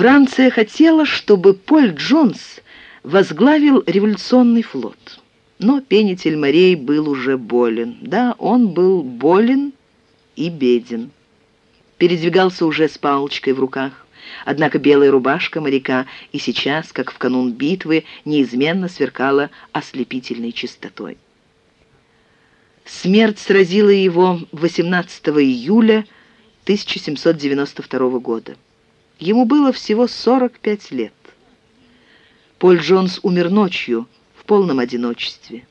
Франция хотела, чтобы Поль Джонс возглавил революционный флот. Но пенитель морей был уже болен. Да, он был болен и беден. Передвигался уже с палочкой в руках. Однако белая рубашка моряка и сейчас, как в канун битвы, неизменно сверкала ослепительной чистотой. Смерть сразила его 18 июля 1792 года. Ему было всего 45 лет. Поль Джонс умер ночью в полном одиночестве.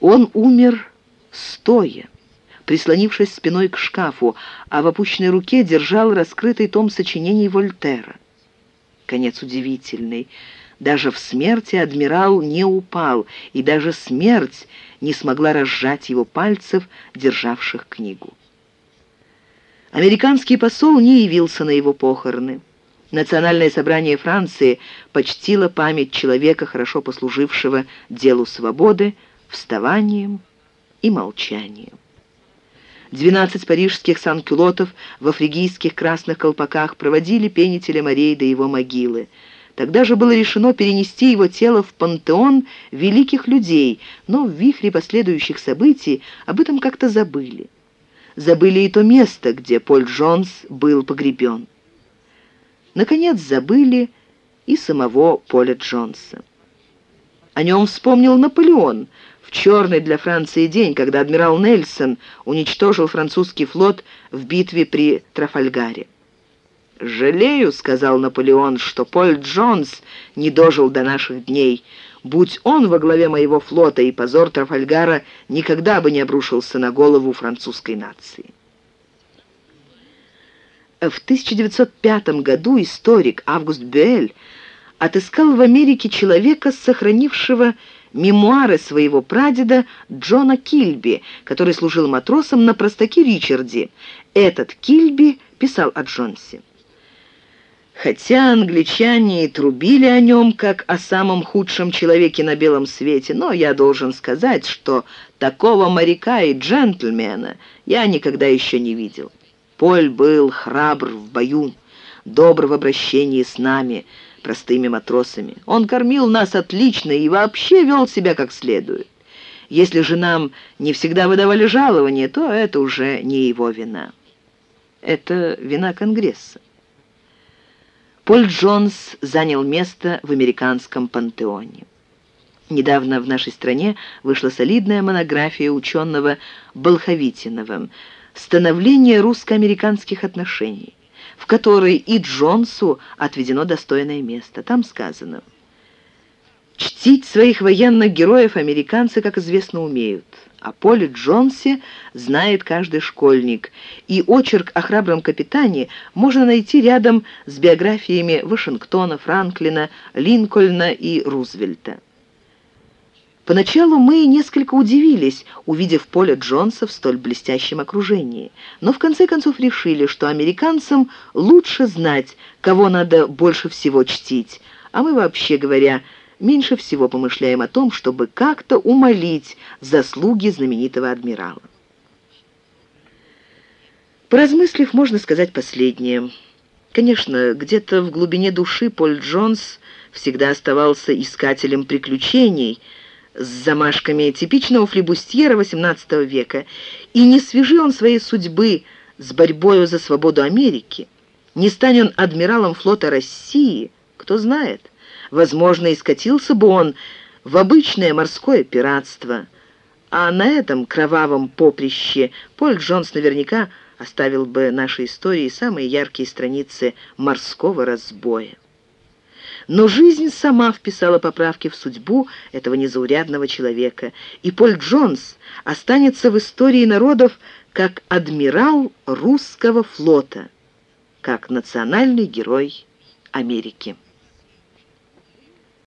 Он умер стоя, прислонившись спиной к шкафу, а в опущенной руке держал раскрытый том сочинений Вольтера. Конец удивительный. Даже в смерти адмирал не упал, и даже смерть не смогла разжать его пальцев, державших книгу. Американский посол не явился на его похороны. Национальное собрание Франции почтило память человека, хорошо послужившего делу свободы, вставанием и молчанием. Двенадцать парижских санкюлотов в афригийских красных колпаках проводили пенителя морей до его могилы. Тогда же было решено перенести его тело в пантеон великих людей, но в вихре последующих событий об этом как-то забыли забыли и то место, где Поль Джонс был погребен. Наконец забыли и самого Поля Джонса. О нем вспомнил Наполеон в черный для Франции день, когда адмирал Нельсон уничтожил французский флот в битве при Трафальгаре. «Жалею», — сказал Наполеон, — «что Поль Джонс не дожил до наших дней. Будь он во главе моего флота, и позор Трафальгара никогда бы не обрушился на голову французской нации». В 1905 году историк Август Бюэль отыскал в Америке человека, сохранившего мемуары своего прадеда Джона Кильби, который служил матросом на простаке Ричарде. Этот Кильби писал о Джонсе. Хотя англичане и трубили о нем, как о самом худшем человеке на белом свете, но я должен сказать, что такого моряка и джентльмена я никогда еще не видел. Поль был храбр в бою, добр в обращении с нами, простыми матросами. Он кормил нас отлично и вообще вел себя как следует. Если же нам не всегда выдавали жалование, то это уже не его вина. Это вина Конгресса. Поль Джонс занял место в американском пантеоне. Недавно в нашей стране вышла солидная монография ученого Болховитинова «Становление русско-американских отношений», в которой и Джонсу отведено достойное место. Там сказано «Чтить своих военных героев американцы, как известно, умеют». О Поле Джонсе знает каждый школьник, и очерк о храбром капитане можно найти рядом с биографиями Вашингтона, Франклина, Линкольна и Рузвельта. Поначалу мы несколько удивились, увидев Поля Джонса в столь блестящем окружении, но в конце концов решили, что американцам лучше знать, кого надо больше всего чтить, а мы, вообще говоря, меньше всего помышляем о том, чтобы как-то умолить заслуги знаменитого адмирала. Поразмыслив, можно сказать последнее. Конечно, где-то в глубине души Поль Джонс всегда оставался искателем приключений с замашками типичного флебустьера XVIII века, и не свяжи он своей судьбы с борьбою за свободу Америки, не станет он адмиралом флота России, кто знает. Возможно, и скатился бы он в обычное морское пиратство. А на этом кровавом поприще Поль Джонс наверняка оставил бы нашей истории самые яркие страницы морского разбоя. Но жизнь сама вписала поправки в судьбу этого незаурядного человека, и Поль Джонс останется в истории народов как адмирал русского флота, как национальный герой Америки.